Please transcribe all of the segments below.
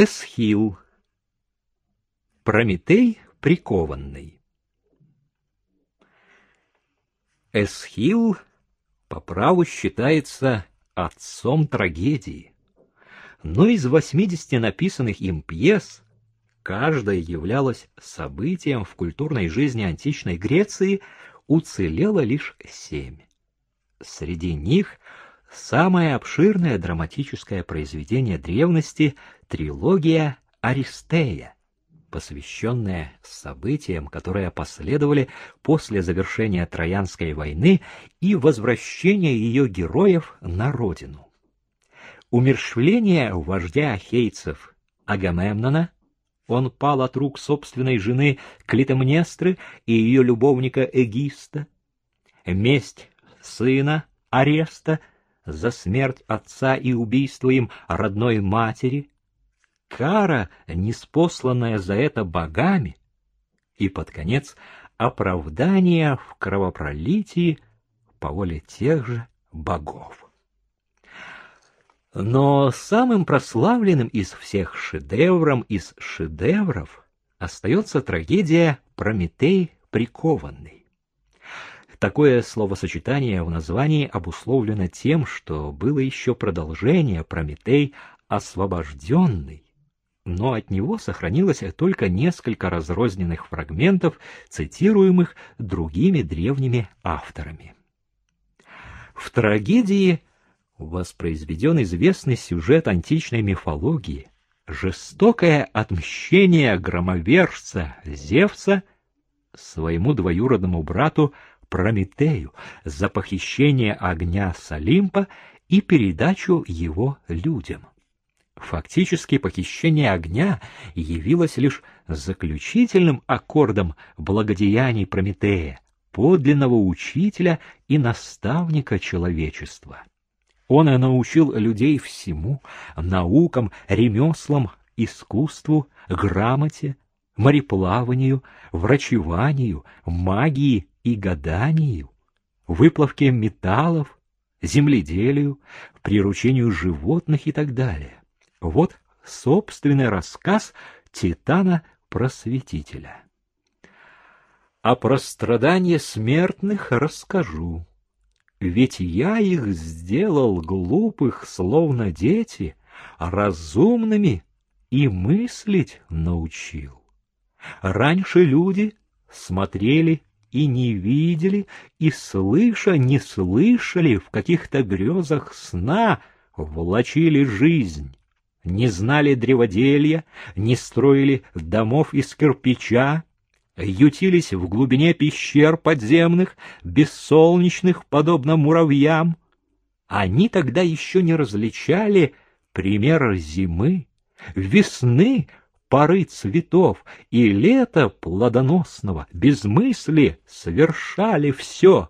Эсхил. Прометей прикованный. Эсхил по праву считается отцом трагедии, но из 80 написанных им пьес каждая являлась событием в культурной жизни античной Греции, уцелело лишь семь. Среди них самое обширное драматическое произведение древности — трилогия «Аристея», посвященная событиям, которые последовали после завершения Троянской войны и возвращения ее героев на родину. Умершвление вождя ахейцев Агамемнона, он пал от рук собственной жены Клитомнестры и ее любовника Эгиста, месть сына Ареста за смерть отца и убийство им родной матери, кара, неспосланная за это богами, и, под конец, оправдание в кровопролитии по воле тех же богов. Но самым прославленным из всех шедевром из шедевров остается трагедия «Прометей прикованный». Такое словосочетание в названии обусловлено тем, что было еще продолжение «Прометей освобожденный», но от него сохранилось только несколько разрозненных фрагментов, цитируемых другими древними авторами. В трагедии воспроизведен известный сюжет античной мифологии, жестокое отмщение громовержца Зевса своему двоюродному брату Прометею за похищение огня с Олимпа и передачу его людям. Фактически похищение огня явилось лишь заключительным аккордом благодеяний Прометея, подлинного учителя и наставника человечества. Он и научил людей всему — наукам, ремеслам, искусству, грамоте, мореплаванию, врачеванию, магии и гаданию, выплавке металлов, земледелию, приручению животных и так далее. Вот собственный рассказ Титана-просветителя. О прострадании смертных расскажу, ведь я их сделал глупых, словно дети, разумными и мыслить научил. Раньше люди смотрели и не видели, и, слыша, не слышали, в каких-то грезах сна влачили жизнь не знали древоделья, не строили домов из кирпича, ютились в глубине пещер подземных, бессолнечных, подобно муравьям. Они тогда еще не различали пример зимы, весны, поры цветов и лета плодоносного, без мысли совершали все.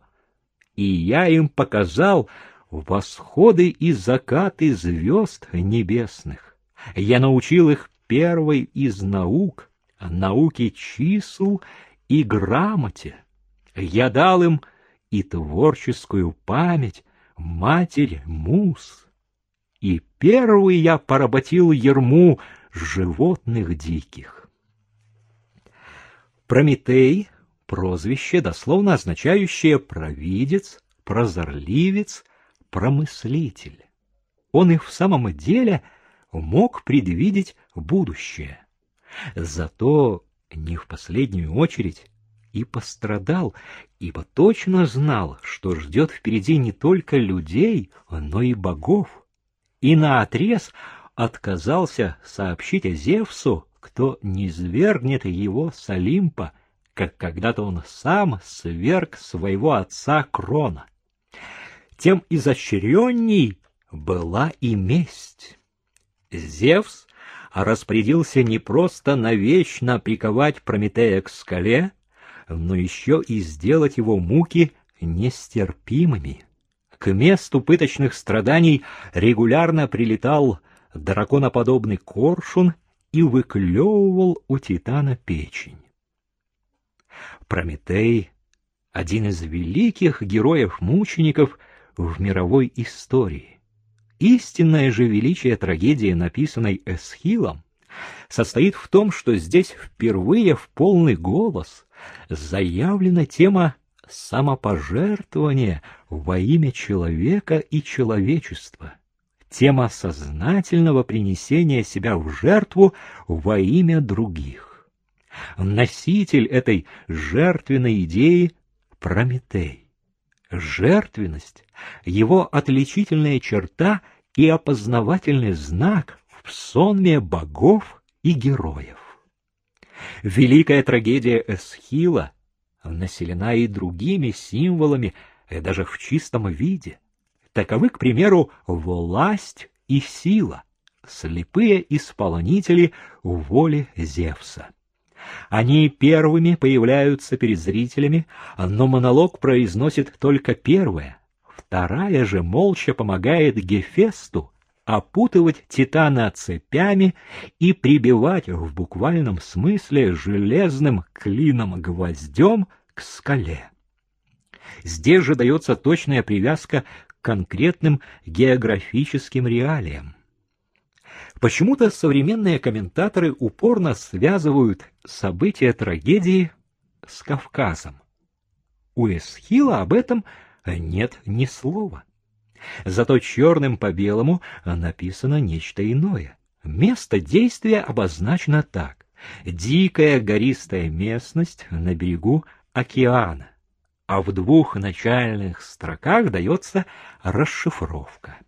И я им показал восходы и закаты звезд небесных. Я научил их первой из наук, науке чисел и грамоте. Я дал им и творческую память, матерь мус. И первый я поработил ерму животных диких. Прометей — прозвище, дословно означающее провидец, прозорливец, промыслитель. Он и в самом деле — мог предвидеть будущее. Зато не в последнюю очередь и пострадал, ибо точно знал, что ждет впереди не только людей, но и богов, и наотрез отказался сообщить Зевсу, кто не свергнет его с Олимпа, как когда-то он сам сверг своего отца Крона. Тем изощренней была и месть. Зевс распорядился не просто навечно приковать Прометея к скале, но еще и сделать его муки нестерпимыми. К месту пыточных страданий регулярно прилетал драконоподобный коршун и выклевывал у Титана печень. Прометей — один из великих героев-мучеников в мировой истории. Истинное же величие трагедии, написанной Эсхилом, состоит в том, что здесь впервые в полный голос заявлена тема самопожертвования во имя человека и человечества, тема сознательного принесения себя в жертву во имя других. Носитель этой жертвенной идеи — Прометей. Жертвенность — его отличительная черта и опознавательный знак в сонме богов и героев. Великая трагедия Эсхила населена и другими символами, и даже в чистом виде. Таковы, к примеру, власть и сила, слепые исполнители воли Зевса. Они первыми появляются перед зрителями, но монолог произносит только первое. Вторая же молча помогает Гефесту опутывать Титана цепями и прибивать в буквальном смысле железным клином-гвоздем к скале. Здесь же дается точная привязка конкретным географическим реалиям. Почему-то современные комментаторы упорно связывают события трагедии с Кавказом. У Эсхила об этом нет ни слова. Зато черным по белому написано нечто иное. Место действия обозначено так. Дикая гористая местность на берегу океана. А в двух начальных строках дается расшифровка.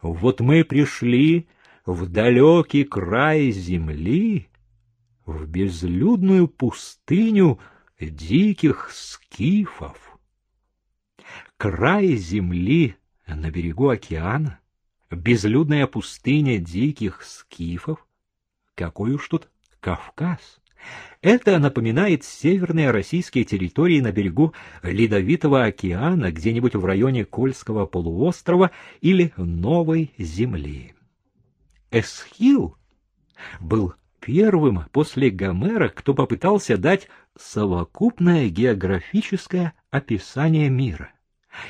Вот мы пришли в далекий край земли, в безлюдную пустыню диких скифов. Край земли на берегу океана, безлюдная пустыня диких скифов. Какой уж тут Кавказ? Это напоминает северные российские территории на берегу Ледовитого океана, где-нибудь в районе Кольского полуострова или Новой Земли. Эсхил был первым после Гомера, кто попытался дать совокупное географическое описание мира.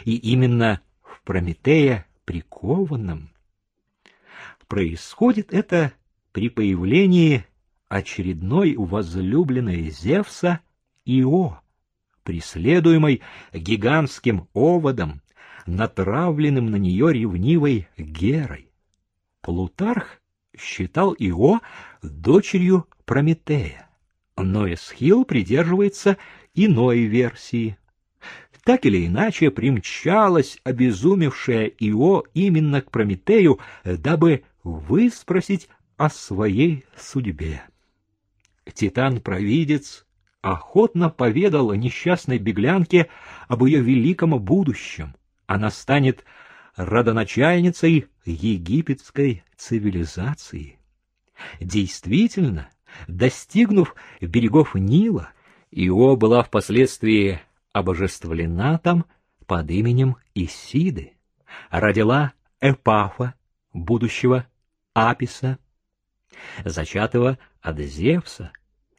И именно в Прометея прикованном происходит это при появлении очередной возлюбленной Зевса Ио, преследуемой гигантским оводом, натравленным на нее ревнивой Герой. Плутарх считал Ио дочерью Прометея, но Эсхил придерживается иной версии. Так или иначе примчалась обезумевшая Ио именно к Прометею, дабы выспросить о своей судьбе. Титан-провидец охотно поведал несчастной беглянке об ее великом будущем. Она станет родоначальницей египетской цивилизации. Действительно, достигнув берегов Нила, Ио была впоследствии обожествлена там под именем Исиды, родила Эпафа, будущего Аписа, зачатого от Зевса,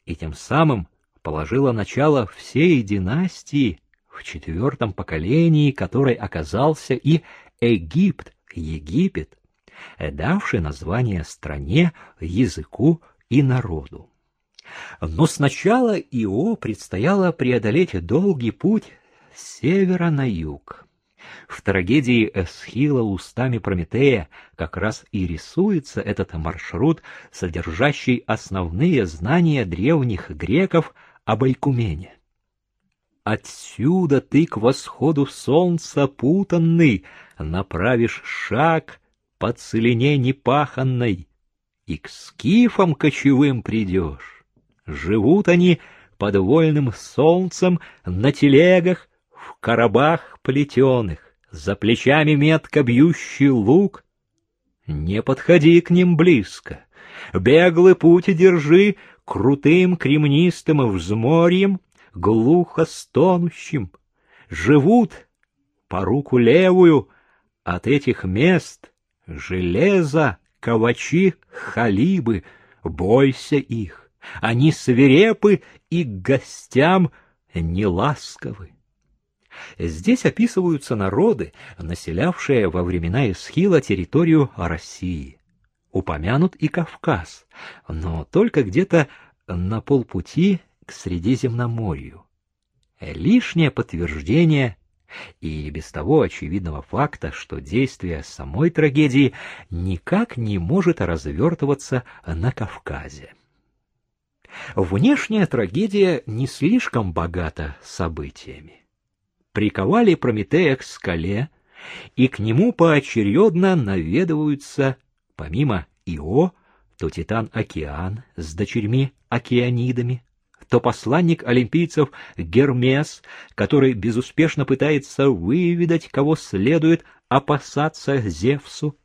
и тем самым положила начало всей династии, в четвертом поколении которой оказался и Египт, Египет, давший название стране, языку и народу. Но сначала Ио предстояло преодолеть долгий путь с севера на юг. В трагедии Эсхила устами Прометея как раз и рисуется этот маршрут, содержащий основные знания древних греков об Айкумене. Отсюда ты к восходу солнца путанный направишь шаг по целине непаханной, и к скифам кочевым придешь. Живут они под вольным солнцем на телегах, в коробах плетеных, за плечами метко бьющий лук. Не подходи к ним близко, беглый путь держи крутым кремнистым взморьем, глухо стонущим. Живут по руку левую от этих мест железо, ковачи, халибы, бойся их. Они свирепы и к гостям неласковы. Здесь описываются народы, населявшие во времена Исхила территорию России. упомянут и Кавказ, но только где-то на полпути к Средиземноморью. Лишнее подтверждение и без того очевидного факта, что действие самой трагедии никак не может развертываться на Кавказе. Внешняя трагедия не слишком богата событиями. Приковали Прометея к скале, и к нему поочередно наведываются, помимо Ио, то Титан Океан с дочерьми Океанидами, то посланник олимпийцев Гермес, который безуспешно пытается выведать, кого следует опасаться Зевсу.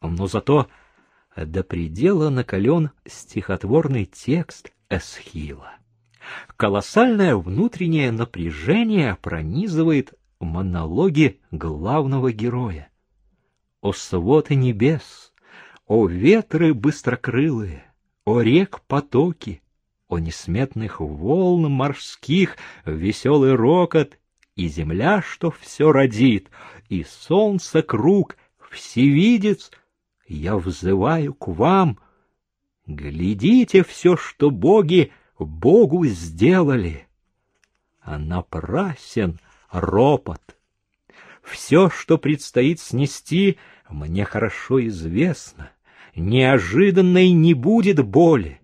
Но зато до предела накален стихотворный текст Эсхила. Колоссальное внутреннее напряжение пронизывает монологи главного героя. О своты небес, о ветры быстрокрылые, о рек потоки, о несметных волн морских веселый рокот, и земля, что все родит, и солнце круг, всевидец, я взываю к вам. Глядите все, что боги Богу сделали. А напрасен ропот. Все, что предстоит снести, мне хорошо известно. Неожиданной не будет боли.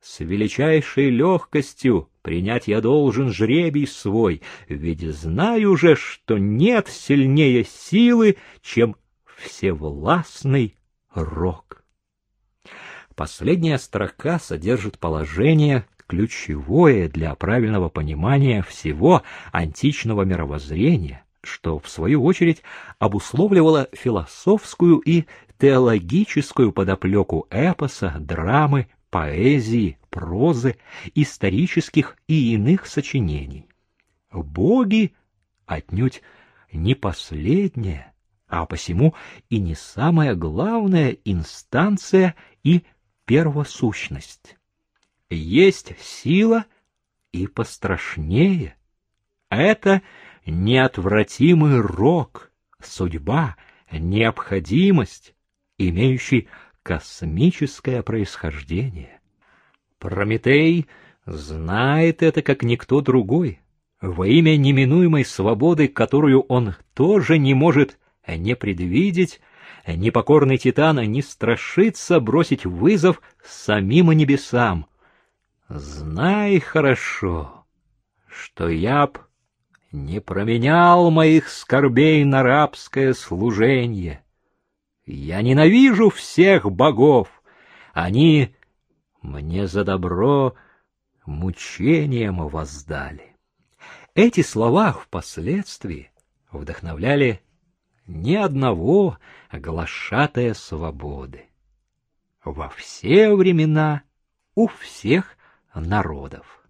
С величайшей легкостью принять я должен жребий свой, ведь знаю же, что нет сильнее силы, чем всевластный рок. Последняя строка содержит положение, ключевое для правильного понимания всего античного мировоззрения, что, в свою очередь, обусловливало философскую и теологическую подоплеку эпоса, драмы, поэзии, прозы, исторических и иных сочинений. Боги отнюдь не последняя, а посему и не самая главная инстанция и первосущность. Есть сила и пострашнее. Это неотвратимый рок, судьба, необходимость, имеющий космическое происхождение. Прометей знает это как никто другой, во имя неминуемой свободы, которую он тоже не может не предвидеть, непокорный Титан не страшится бросить вызов самим небесам. Знай хорошо, что я б не променял моих скорбей на рабское служение. Я ненавижу всех богов. Они мне за добро мучением воздали. Эти слова впоследствии вдохновляли ни одного глашатая свободы. Во все времена у всех народов.